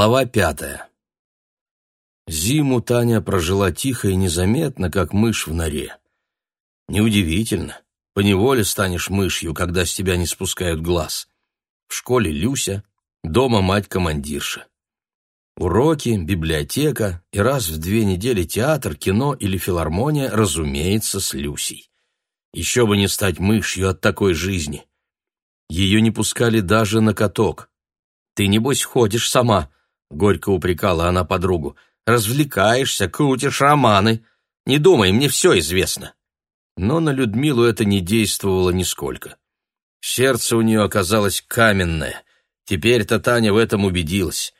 Глава пятая. Зиму Таня прожила тихо и незаметно, как мышь в норе. Неудивительно. Поневоле станешь мышью, когда с тебя не спускают глаз. В школе Люся, дома мать-командирша. Уроки, библиотека и раз в две недели театр, кино или филармония, разумеется, с Люсей. Еще бы не стать мышью от такой жизни. Ее не пускали даже на каток. «Ты, небось, ходишь сама», Горько упрекала она подругу. «Развлекаешься, крутишь романы. Не думай, мне все известно». Но на Людмилу это не действовало нисколько. Сердце у нее оказалось каменное. Теперь-то Таня в этом убедилась.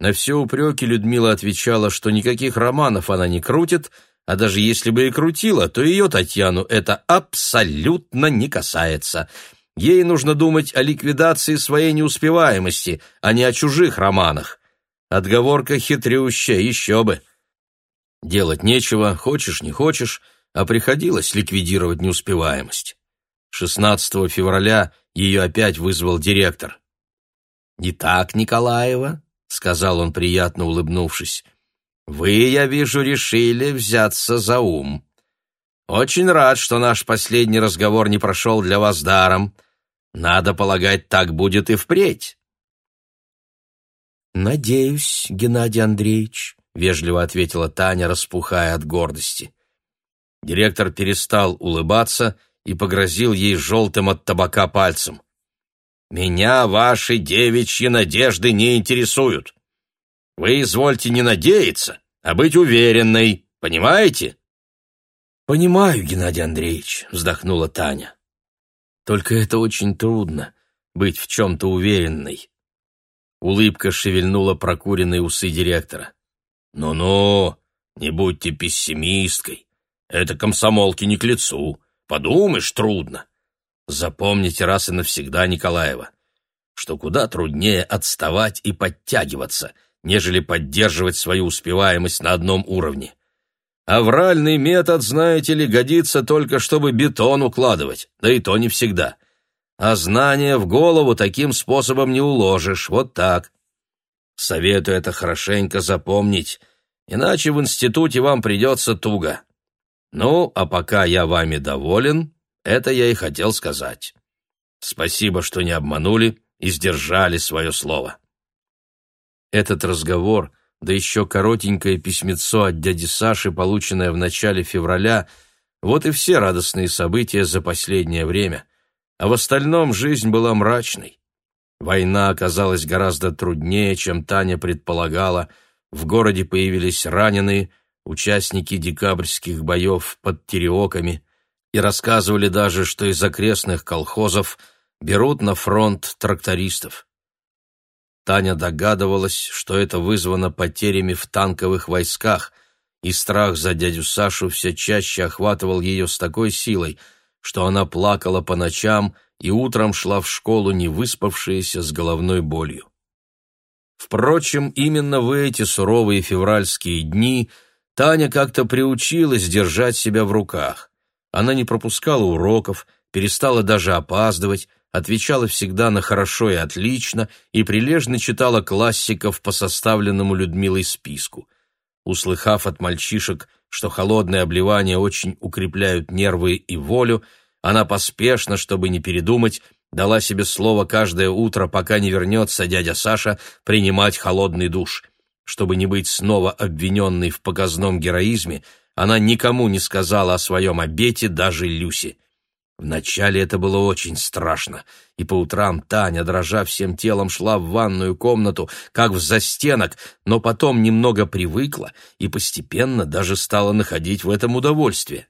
На все упреки Людмила отвечала, что никаких романов она не крутит, а даже если бы и крутила, то ее, Татьяну, это абсолютно не касается. Ей нужно думать о ликвидации своей неуспеваемости, а не о чужих романах. Отговорка хитрющая, еще бы. Делать нечего, хочешь, не хочешь, а приходилось ликвидировать неуспеваемость. 16 февраля ее опять вызвал директор. Не так, Николаева», — сказал он, приятно улыбнувшись, — «вы, я вижу, решили взяться за ум. Очень рад, что наш последний разговор не прошел для вас даром. Надо полагать, так будет и впредь. «Надеюсь, Геннадий Андреевич», — вежливо ответила Таня, распухая от гордости. Директор перестал улыбаться и погрозил ей желтым от табака пальцем. «Меня ваши девичьи надежды не интересуют. Вы извольте не надеяться, а быть уверенной, понимаете?» «Понимаю, Геннадий Андреевич», — вздохнула Таня. «Только это очень трудно, быть в чем-то уверенной». Улыбка шевельнула прокуренные усы директора. «Ну-ну, не будьте пессимисткой. Это комсомолки не к лицу. Подумаешь, трудно. Запомните раз и навсегда, Николаева, что куда труднее отставать и подтягиваться, нежели поддерживать свою успеваемость на одном уровне. Авральный метод, знаете ли, годится только, чтобы бетон укладывать, да и то не всегда» а знания в голову таким способом не уложишь, вот так. Советую это хорошенько запомнить, иначе в институте вам придется туго. Ну, а пока я вами доволен, это я и хотел сказать. Спасибо, что не обманули и сдержали свое слово. Этот разговор, да еще коротенькое письмецо от дяди Саши, полученное в начале февраля, вот и все радостные события за последнее время а в остальном жизнь была мрачной. Война оказалась гораздо труднее, чем Таня предполагала. В городе появились раненые, участники декабрьских боев под Тереоками, и рассказывали даже, что из окрестных колхозов берут на фронт трактористов. Таня догадывалась, что это вызвано потерями в танковых войсках, и страх за дядю Сашу все чаще охватывал ее с такой силой – что она плакала по ночам и утром шла в школу, не выспавшаяся с головной болью. Впрочем, именно в эти суровые февральские дни Таня как-то приучилась держать себя в руках. Она не пропускала уроков, перестала даже опаздывать, отвечала всегда на «хорошо» и «отлично» и прилежно читала классиков по составленному Людмилой списку. Услыхав от мальчишек что холодное обливание очень укрепляют нервы и волю, она поспешно, чтобы не передумать, дала себе слово каждое утро, пока не вернется дядя Саша, принимать холодный душ. Чтобы не быть снова обвиненной в показном героизме, она никому не сказала о своем обете даже Люсе. Вначале это было очень страшно, и по утрам Таня, дрожа всем телом, шла в ванную комнату, как в застенок, но потом немного привыкла и постепенно даже стала находить в этом удовольствие.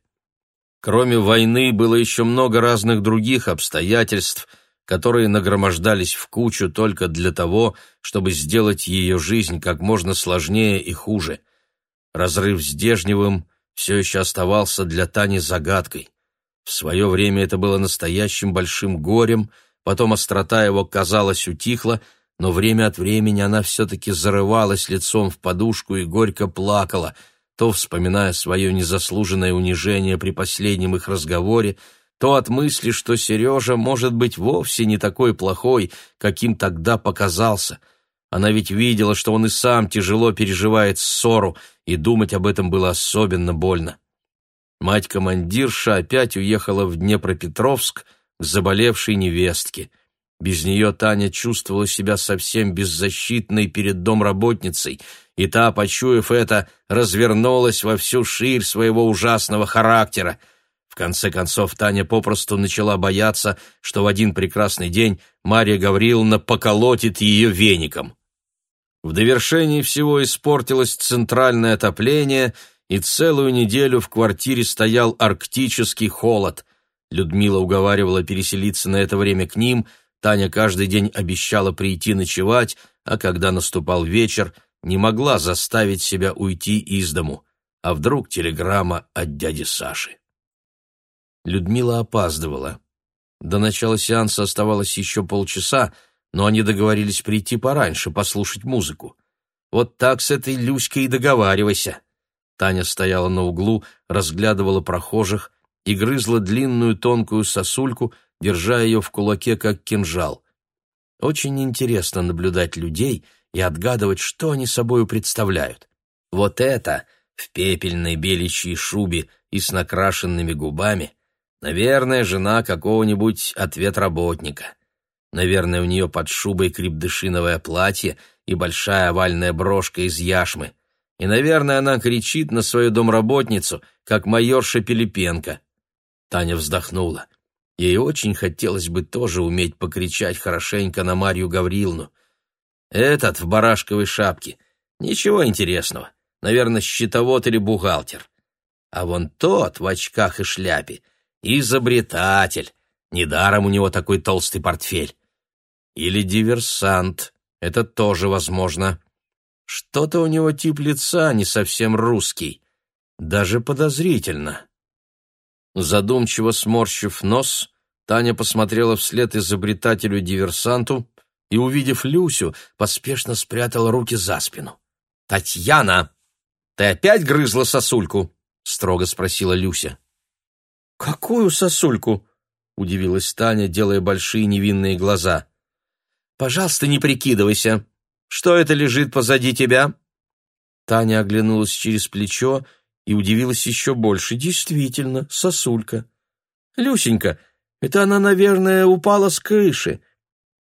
Кроме войны было еще много разных других обстоятельств, которые нагромождались в кучу только для того, чтобы сделать ее жизнь как можно сложнее и хуже. Разрыв с Дежневым все еще оставался для Тани загадкой. В свое время это было настоящим большим горем, потом острота его, казалось, утихла, но время от времени она все-таки зарывалась лицом в подушку и горько плакала, то вспоминая свое незаслуженное унижение при последнем их разговоре, то от мысли, что Сережа может быть вовсе не такой плохой, каким тогда показался. Она ведь видела, что он и сам тяжело переживает ссору, и думать об этом было особенно больно. — Мать-командирша опять уехала в Днепропетровск к заболевшей невестке. Без нее Таня чувствовала себя совсем беззащитной перед домработницей, и та, почуяв это, развернулась во всю ширь своего ужасного характера. В конце концов, Таня попросту начала бояться, что в один прекрасный день Мария Гавриловна поколотит ее веником. В довершении всего испортилось центральное отопление — и целую неделю в квартире стоял арктический холод. Людмила уговаривала переселиться на это время к ним, Таня каждый день обещала прийти ночевать, а когда наступал вечер, не могла заставить себя уйти из дому. А вдруг телеграмма от дяди Саши? Людмила опаздывала. До начала сеанса оставалось еще полчаса, но они договорились прийти пораньше, послушать музыку. «Вот так с этой Люськой и договаривайся», Таня стояла на углу, разглядывала прохожих и грызла длинную тонкую сосульку, держа ее в кулаке, как кинжал. Очень интересно наблюдать людей и отгадывать, что они собою представляют. Вот это в пепельной беличьей шубе и с накрашенными губами, наверное, жена какого-нибудь ответработника. Наверное, у нее под шубой крепдышиновое платье и большая овальная брошка из яшмы — и, наверное, она кричит на свою домработницу, как майорша Пилипенко». Таня вздохнула. Ей очень хотелось бы тоже уметь покричать хорошенько на Марью Гавриловну. Этот в барашковой шапке. Ничего интересного. Наверное, счетовод или бухгалтер. А вон тот в очках и шляпе. Изобретатель. Недаром у него такой толстый портфель. Или диверсант. Это тоже возможно. Что-то у него тип лица не совсем русский. Даже подозрительно. Задумчиво сморщив нос, Таня посмотрела вслед изобретателю-диверсанту и, увидев Люсю, поспешно спрятала руки за спину. «Татьяна, ты опять грызла сосульку?» — строго спросила Люся. «Какую сосульку?» — удивилась Таня, делая большие невинные глаза. «Пожалуйста, не прикидывайся», что это лежит позади тебя?» Таня оглянулась через плечо и удивилась еще больше. «Действительно, сосулька. Люсенька, это она, наверное, упала с крыши.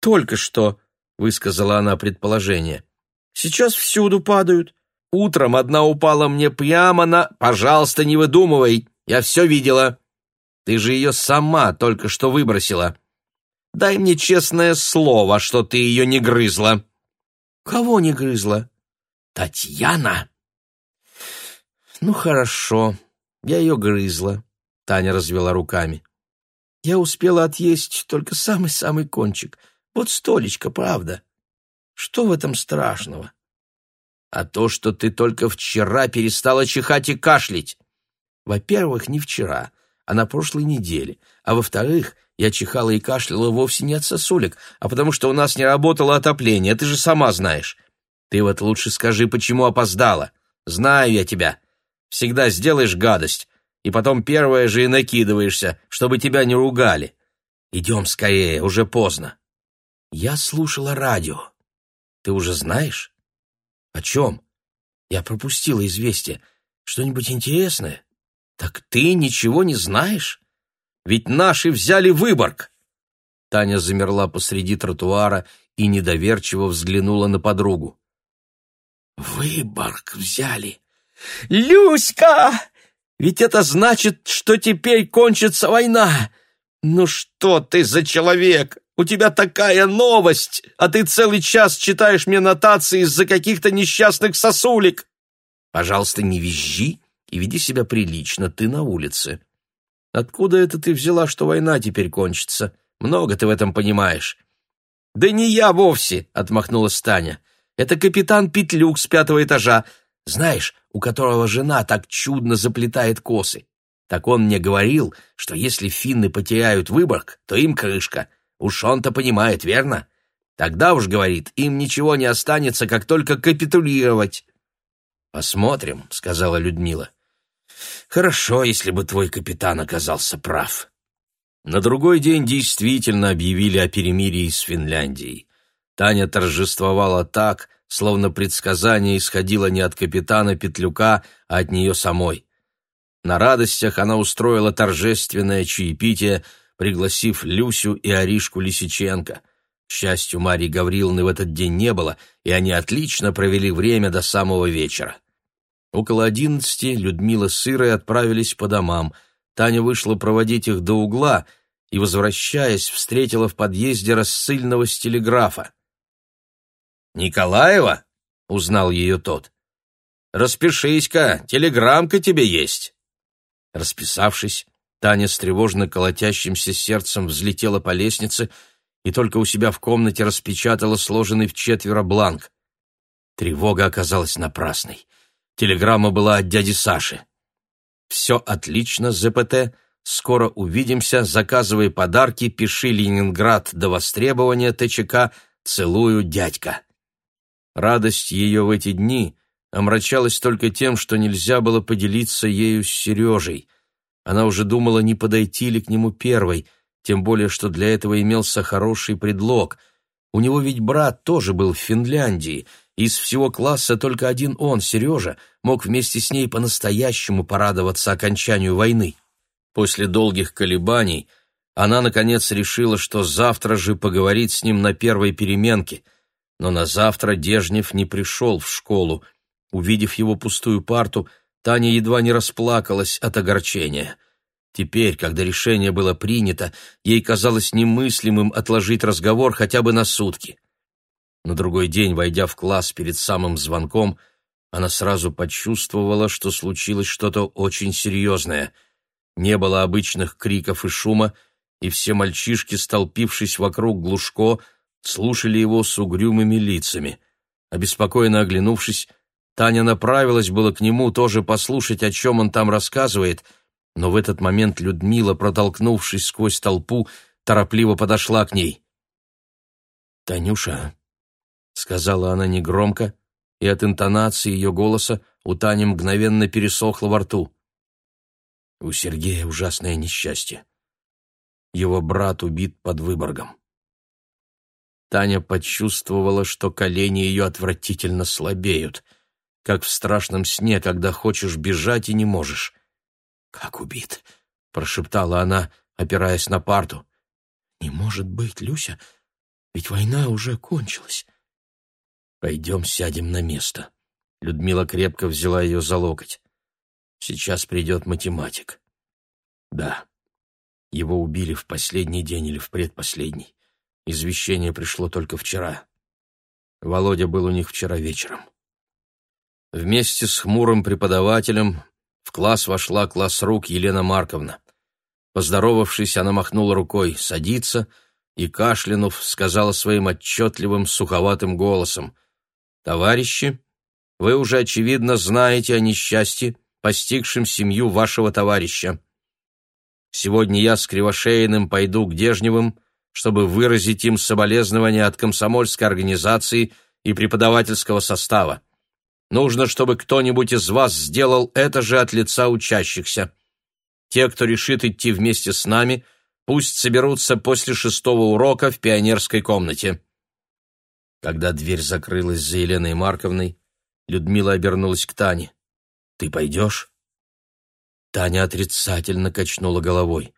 Только что», — высказала она предположение. «Сейчас всюду падают. Утром одна упала мне прямо на... Пожалуйста, не выдумывай, я все видела. Ты же ее сама только что выбросила. Дай мне честное слово, что ты ее не грызла». Кого не грызла? Татьяна. Ну хорошо, я ее грызла. Таня развела руками. Я успела отъесть только самый-самый кончик. Вот столечко, правда. Что в этом страшного? А то, что ты только вчера перестала чихать и кашлять. Во-первых, не вчера а на прошлой неделе. А во-вторых, я чихала и кашляла вовсе не от сосулек, а потому что у нас не работало отопление, ты же сама знаешь. Ты вот лучше скажи, почему опоздала. Знаю я тебя. Всегда сделаешь гадость, и потом первое же и накидываешься, чтобы тебя не ругали. Идем скорее, уже поздно. Я слушала радио. Ты уже знаешь? О чем? Я пропустила известие. Что-нибудь интересное? Так ты ничего не знаешь? Ведь наши взяли Выборг. Таня замерла посреди тротуара и недоверчиво взглянула на подругу. Выборг взяли. Люська! Ведь это значит, что теперь кончится война. Ну что ты за человек? У тебя такая новость, а ты целый час читаешь мне нотации из-за каких-то несчастных сосулек. Пожалуйста, не визжи и веди себя прилично, ты на улице. Откуда это ты взяла, что война теперь кончится? Много ты в этом понимаешь. Да не я вовсе, отмахнулась Таня. Это капитан Петлюк с пятого этажа, знаешь, у которого жена так чудно заплетает косы. Так он мне говорил, что если финны потеряют Выборг, то им крышка. Уж он-то понимает, верно? Тогда уж, говорит, им ничего не останется, как только капитулировать. «Посмотрим», — сказала Людмила. Хорошо, если бы твой капитан оказался прав. На другой день действительно объявили о перемирии с Финляндией. Таня торжествовала так, словно предсказание исходило не от капитана Петлюка, а от нее самой. На радостях она устроила торжественное чаепитие, пригласив Люсю и Аришку Лисиченко. К счастью, Марии Гавриловны в этот день не было, и они отлично провели время до самого вечера. Около одиннадцати Людмила с Ирой отправились по домам. Таня вышла проводить их до угла и, возвращаясь, встретила в подъезде рассыльного с телеграфа. «Николаева?» — узнал ее тот. «Распишись-ка, телеграммка тебе есть». Расписавшись, Таня с тревожно колотящимся сердцем взлетела по лестнице и только у себя в комнате распечатала сложенный в четверо бланк. Тревога оказалась напрасной. Телеграмма была от дяди Саши. «Все отлично, ЗПТ. Скоро увидимся. Заказывай подарки. Пиши Ленинград до востребования ТЧК. Целую, дядька». Радость ее в эти дни омрачалась только тем, что нельзя было поделиться ею с Сережей. Она уже думала, не подойти ли к нему первой, тем более, что для этого имелся хороший предлог. У него ведь брат тоже был в Финляндии — из всего класса только один он, Сережа, мог вместе с ней по-настоящему порадоваться окончанию войны. После долгих колебаний она, наконец, решила, что завтра же поговорит с ним на первой переменке. Но на завтра Дежнев не пришел в школу. Увидев его пустую парту, Таня едва не расплакалась от огорчения. Теперь, когда решение было принято, ей казалось немыслимым отложить разговор хотя бы на сутки. На другой день, войдя в класс перед самым звонком, она сразу почувствовала, что случилось что-то очень серьезное. Не было обычных криков и шума, и все мальчишки, столпившись вокруг Глушко, слушали его с угрюмыми лицами. Обеспокоенно оглянувшись, Таня направилась было к нему тоже послушать, о чем он там рассказывает, но в этот момент Людмила, протолкнувшись сквозь толпу, торопливо подошла к ней. «Танюша», — сказала она негромко, и от интонации ее голоса у Тани мгновенно пересохло во рту. У Сергея ужасное несчастье. Его брат убит под Выборгом. Таня почувствовала, что колени ее отвратительно слабеют, как в страшном сне, когда хочешь бежать и не можешь. «Как убит?» — прошептала она, опираясь на парту. «Не может быть, Люся, ведь война уже кончилась. Пойдем сядем на место. Людмила крепко взяла ее за локоть. Сейчас придет математик. Да, его убили в последний день или в предпоследний. Извещение пришло только вчера. Володя был у них вчера вечером. Вместе с хмурым преподавателем в класс вошла класс рук Елена Марковна. Поздоровавшись, она махнула рукой «садиться» и, кашлянув, сказала своим отчетливым, суховатым голосом Товарищи, вы уже, очевидно, знаете о несчастье, постигшем семью вашего товарища. Сегодня я с Кривошеиным пойду к Дежневым, чтобы выразить им соболезнования от комсомольской организации и преподавательского состава. Нужно, чтобы кто-нибудь из вас сделал это же от лица учащихся. Те, кто решит идти вместе с нами, пусть соберутся после шестого урока в пионерской комнате. Когда дверь закрылась за Еленой Марковной, Людмила обернулась к Тане. «Ты пойдешь?» Таня отрицательно качнула головой.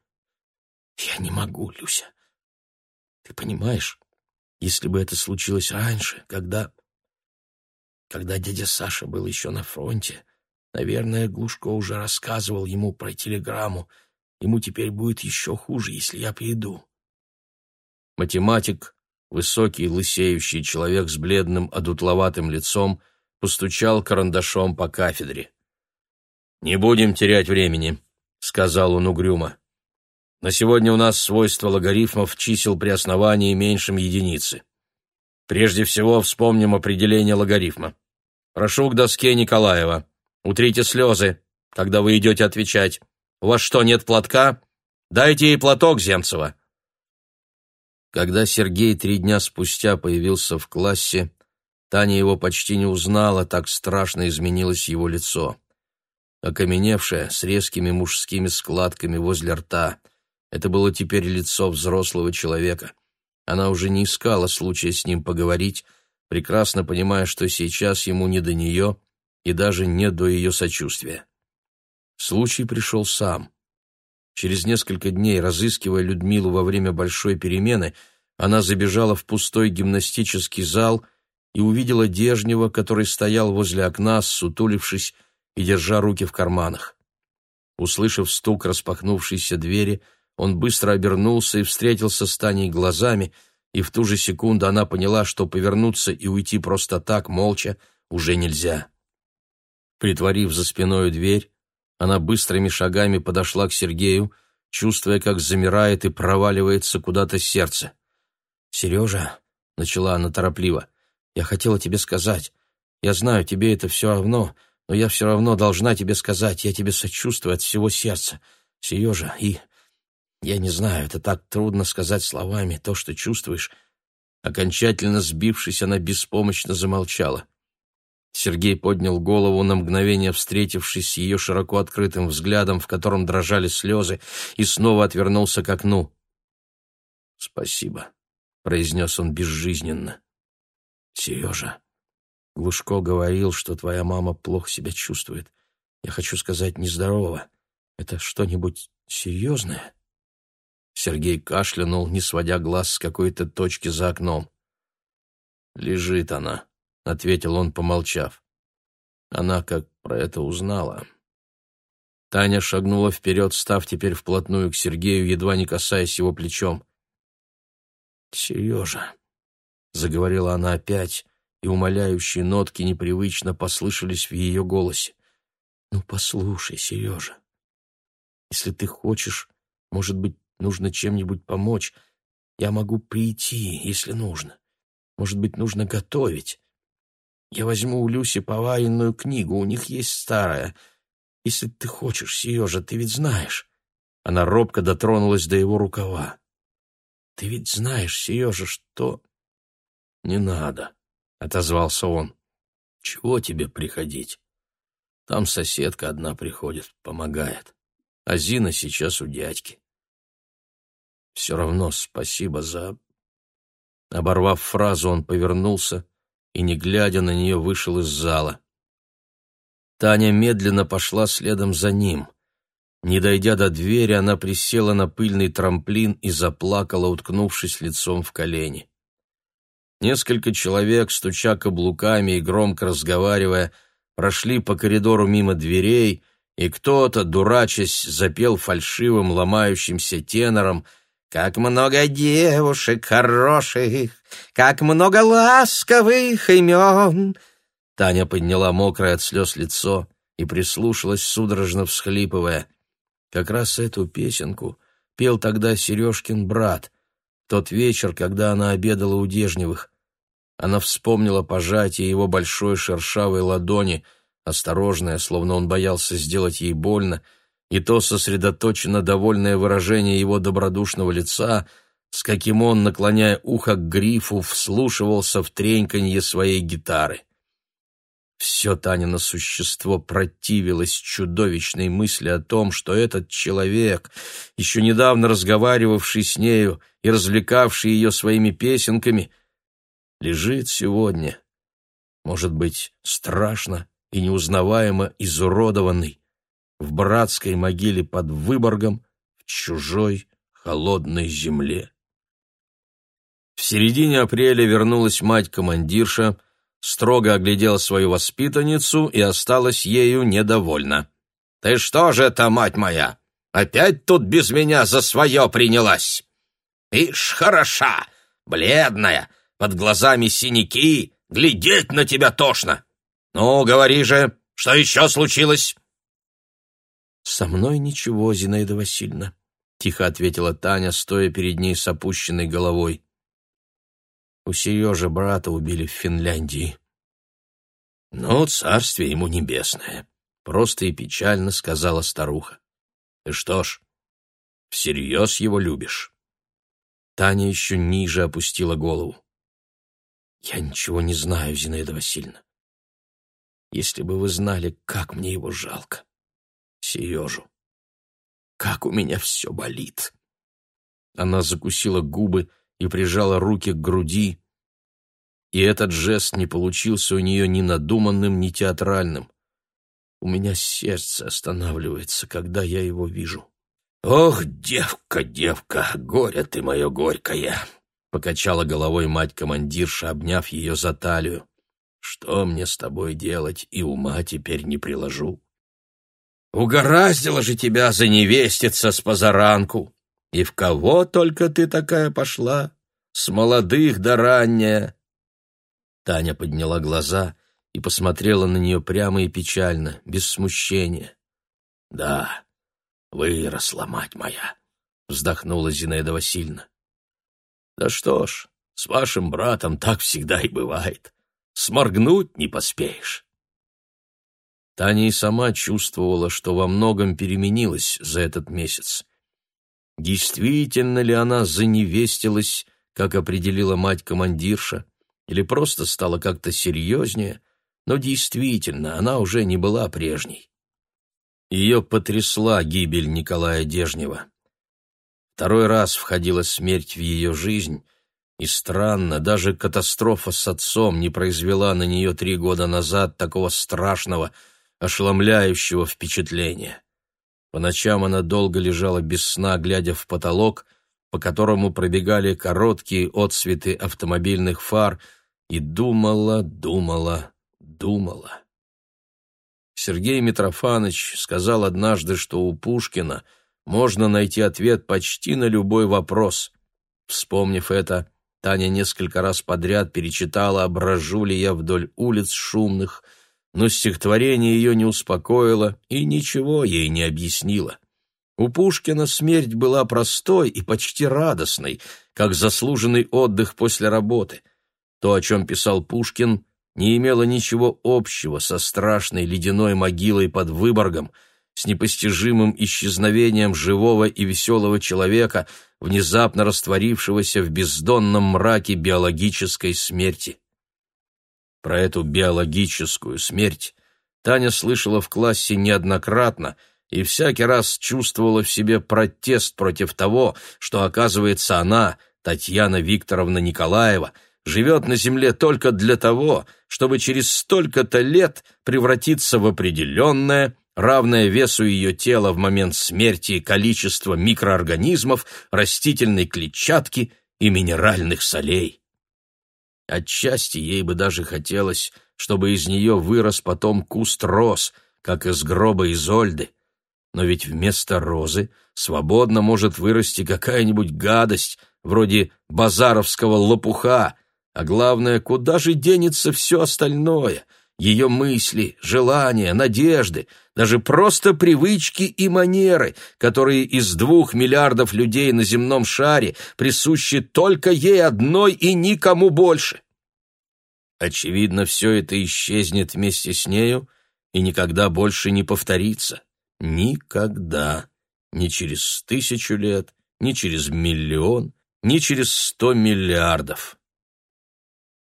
«Я не могу, Люся. Ты понимаешь, если бы это случилось раньше, когда... Когда дядя Саша был еще на фронте, наверное, Глушко уже рассказывал ему про телеграмму. Ему теперь будет еще хуже, если я приду». Математик Высокий лысеющий человек с бледным одутловатым лицом постучал карандашом по кафедре. «Не будем терять времени», — сказал он угрюмо. «На сегодня у нас свойство логарифмов чисел при основании меньшем единицы. Прежде всего вспомним определение логарифма. Прошу к доске Николаева. Утрите слезы, когда вы идете отвечать. У вас что, нет платка? Дайте ей платок, Земцева. Когда Сергей три дня спустя появился в классе, Таня его почти не узнала, так страшно изменилось его лицо. Окаменевшее, с резкими мужскими складками возле рта, это было теперь лицо взрослого человека. Она уже не искала случая с ним поговорить, прекрасно понимая, что сейчас ему не до нее и даже не до ее сочувствия. Случай пришел сам. Через несколько дней, разыскивая Людмилу во время большой перемены, она забежала в пустой гимнастический зал и увидела Дежнева, который стоял возле окна, сутулившись и держа руки в карманах. Услышав стук распахнувшейся двери, он быстро обернулся и встретился с Таней глазами, и в ту же секунду она поняла, что повернуться и уйти просто так, молча, уже нельзя. Притворив за спиной дверь, она быстрыми шагами подошла к Сергею, чувствуя, как замирает и проваливается куда-то сердце. «Сережа», — начала она торопливо, — «я хотела тебе сказать. Я знаю, тебе это все равно, но я все равно должна тебе сказать. Я тебе сочувствую от всего сердца. Сережа, и... Я не знаю, это так трудно сказать словами, то, что чувствуешь». Окончательно сбившись, она беспомощно замолчала. Сергей поднял голову на мгновение, встретившись с ее широко открытым взглядом, в котором дрожали слезы, и снова отвернулся к окну. «Спасибо», — произнес он безжизненно. «Сережа, Глушко говорил, что твоя мама плохо себя чувствует. Я хочу сказать нездорово. Это что-нибудь серьезное?» Сергей кашлянул, не сводя глаз с какой-то точки за окном. «Лежит она», — ответил он, помолчав. Она, как про это узнала. Таня шагнула вперед, став теперь вплотную к Сергею, едва не касаясь его плечом. «Сережа», — заговорила она опять, и умоляющие нотки непривычно послышались в ее голосе. «Ну, послушай, Сережа, если ты хочешь, может быть, нужно чем-нибудь помочь. Я могу прийти, если нужно. Может быть, нужно готовить. Я возьму у Люси поваренную книгу, у них есть старая. Если ты хочешь, Сережа, ты ведь знаешь. Она робко дотронулась до его рукава. Ты ведь знаешь, Сережа, что... Не надо, — отозвался он. Чего тебе приходить? Там соседка одна приходит, помогает. А Зина сейчас у дядьки. Все равно спасибо за... Оборвав фразу, он повернулся и, не глядя на нее, вышел из зала. Таня медленно пошла следом за ним. Не дойдя до двери, она присела на пыльный трамплин и заплакала, уткнувшись лицом в колени. Несколько человек, стуча каблуками и громко разговаривая, прошли по коридору мимо дверей, и кто-то, дурачась, запел фальшивым, ломающимся тенором — как много девушек хороших, как много ласковых имен!» Таня подняла мокрое от слез лицо и прислушалась, судорожно всхлипывая. Как раз эту песенку пел тогда Сережкин брат, тот вечер, когда она обедала у Дежневых. Она вспомнила пожатие его большой шершавой ладони, осторожное, словно он боялся сделать ей больно, — и то сосредоточенно довольное выражение его добродушного лица, с каким он, наклоняя ухо к грифу, вслушивался в треньканье своей гитары. Все Танино существо противилось чудовищной мысли о том, что этот человек, еще недавно разговаривавший с нею и развлекавший ее своими песенками, лежит сегодня, может быть, страшно и неузнаваемо изуродованный, в братской могиле под Выборгом в чужой холодной земле. В середине апреля вернулась мать-командирша, строго оглядела свою воспитанницу и осталась ею недовольна. «Ты что же это, мать моя, опять тут без меня за свое принялась? Ишь, хороша, бледная, под глазами синяки, глядеть на тебя тошно. Ну, говори же, что еще случилось?» «Со мной ничего, Зинаида Васильевна», — тихо ответила Таня, стоя перед ней с опущенной головой. «У Сережи брата убили в Финляндии». «Ну, царствие ему небесное», — просто и печально сказала старуха. «Ты что ж, всерьез его любишь?» Таня еще ниже опустила голову. «Я ничего не знаю, Зинаида Васильевна. Если бы вы знали, как мне его жалко. Сережу. Как у меня все болит!» Она закусила губы и прижала руки к груди, и этот жест не получился у нее ни надуманным, ни театральным. У меня сердце останавливается, когда я его вижу. «Ох, девка, девка, горе ты мое горькое!» — покачала головой мать-командирша, обняв ее за талию. «Что мне с тобой делать, и ума теперь не приложу?» Угораздило же тебя заневеститься с позаранку. И в кого только ты такая пошла? С молодых до ранняя. Таня подняла глаза и посмотрела на нее прямо и печально, без смущения. — Да, выросла, мать моя, — вздохнула Зинаида Васильевна. — Да что ж, с вашим братом так всегда и бывает. Сморгнуть не поспеешь. Таня и сама чувствовала, что во многом переменилась за этот месяц. Действительно ли она заневестилась, как определила мать-командирша, или просто стала как-то серьезнее, но действительно она уже не была прежней. Ее потрясла гибель Николая Дежнева. Второй раз входила смерть в ее жизнь, и странно, даже катастрофа с отцом не произвела на нее три года назад такого страшного, ошеломляющего впечатления. По ночам она долго лежала без сна, глядя в потолок, по которому пробегали короткие отсветы автомобильных фар, и думала, думала, думала. Сергей Митрофанович сказал однажды, что у Пушкина можно найти ответ почти на любой вопрос. Вспомнив это, Таня несколько раз подряд перечитала «Ображу ли я вдоль улиц шумных», но стихотворение ее не успокоило и ничего ей не объяснило. У Пушкина смерть была простой и почти радостной, как заслуженный отдых после работы. То, о чем писал Пушкин, не имело ничего общего со страшной ледяной могилой под Выборгом, с непостижимым исчезновением живого и веселого человека, внезапно растворившегося в бездонном мраке биологической смерти про эту биологическую смерть, Таня слышала в классе неоднократно и всякий раз чувствовала в себе протест против того, что, оказывается, она, Татьяна Викторовна Николаева, живет на Земле только для того, чтобы через столько-то лет превратиться в определенное, равное весу ее тела в момент смерти количество микроорганизмов, растительной клетчатки и минеральных солей. Отчасти ей бы даже хотелось, чтобы из нее вырос потом куст роз, как из гроба Изольды. Но ведь вместо розы свободно может вырасти какая-нибудь гадость, вроде базаровского лопуха, а главное, куда же денется все остальное — ее мысли, желания, надежды, даже просто привычки и манеры, которые из двух миллиардов людей на земном шаре присущи только ей одной и никому больше. Очевидно, все это исчезнет вместе с нею и никогда больше не повторится. Никогда. Ни через тысячу лет, ни через миллион, ни через сто миллиардов.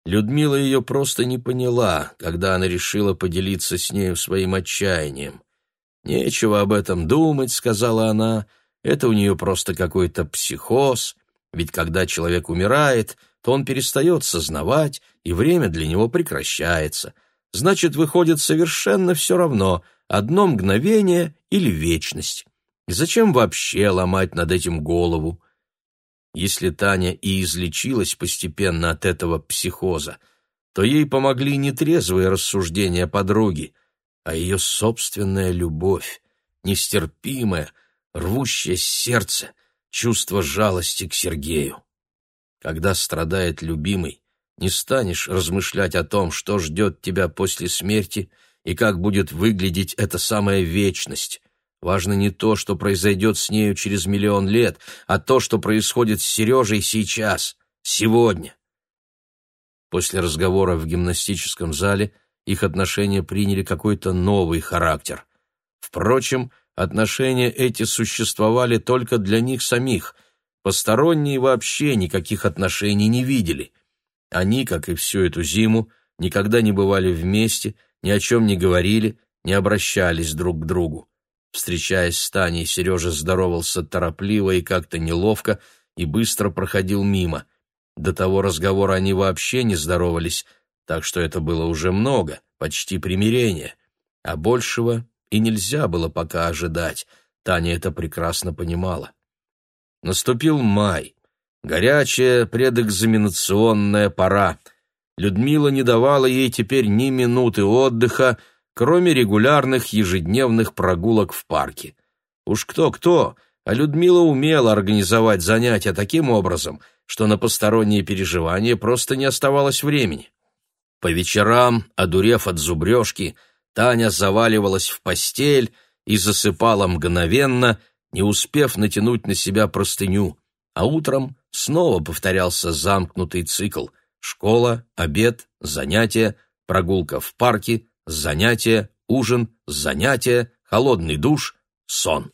Людмила ее просто не поняла, когда она решила поделиться с нею своим отчаянием. «Нечего об этом думать», — сказала она, — «это у нее просто какой-то психоз, ведь когда человек умирает, то он перестает сознавать, и время для него прекращается. Значит, выходит совершенно все равно, одно мгновение или вечность. И зачем вообще ломать над этим голову? Если Таня и излечилась постепенно от этого психоза, то ей помогли не трезвые рассуждения подруги, а ее собственная любовь, нестерпимое, рвущее сердце, чувство жалости к Сергею. Когда страдает любимый, не станешь размышлять о том, что ждет тебя после смерти и как будет выглядеть эта самая вечность. Важно не то, что произойдет с нею через миллион лет, а то, что происходит с Сережей сейчас, сегодня. После разговора в гимнастическом зале их отношения приняли какой-то новый характер. Впрочем, отношения эти существовали только для них самих. Посторонние вообще никаких отношений не видели. Они, как и всю эту зиму, никогда не бывали вместе, ни о чем не говорили, не обращались друг к другу. Встречаясь с Таней, Сережа здоровался торопливо и как-то неловко и быстро проходил мимо. До того разговора они вообще не здоровались, так что это было уже много, почти примирение. А большего и нельзя было пока ожидать, Таня это прекрасно понимала. Наступил май. Горячая предэкзаменационная пора. Людмила не давала ей теперь ни минуты отдыха, кроме регулярных ежедневных прогулок в парке. Уж кто-кто, а Людмила умела организовать занятия таким образом, что на посторонние переживания просто не оставалось времени. По вечерам, одурев от зубрежки, Таня заваливалась в постель и засыпала мгновенно, не успев натянуть на себя простыню, а утром снова повторялся замкнутый цикл — школа, обед, занятия, прогулка в парке, занятие, ужин, занятие, холодный душ, сон.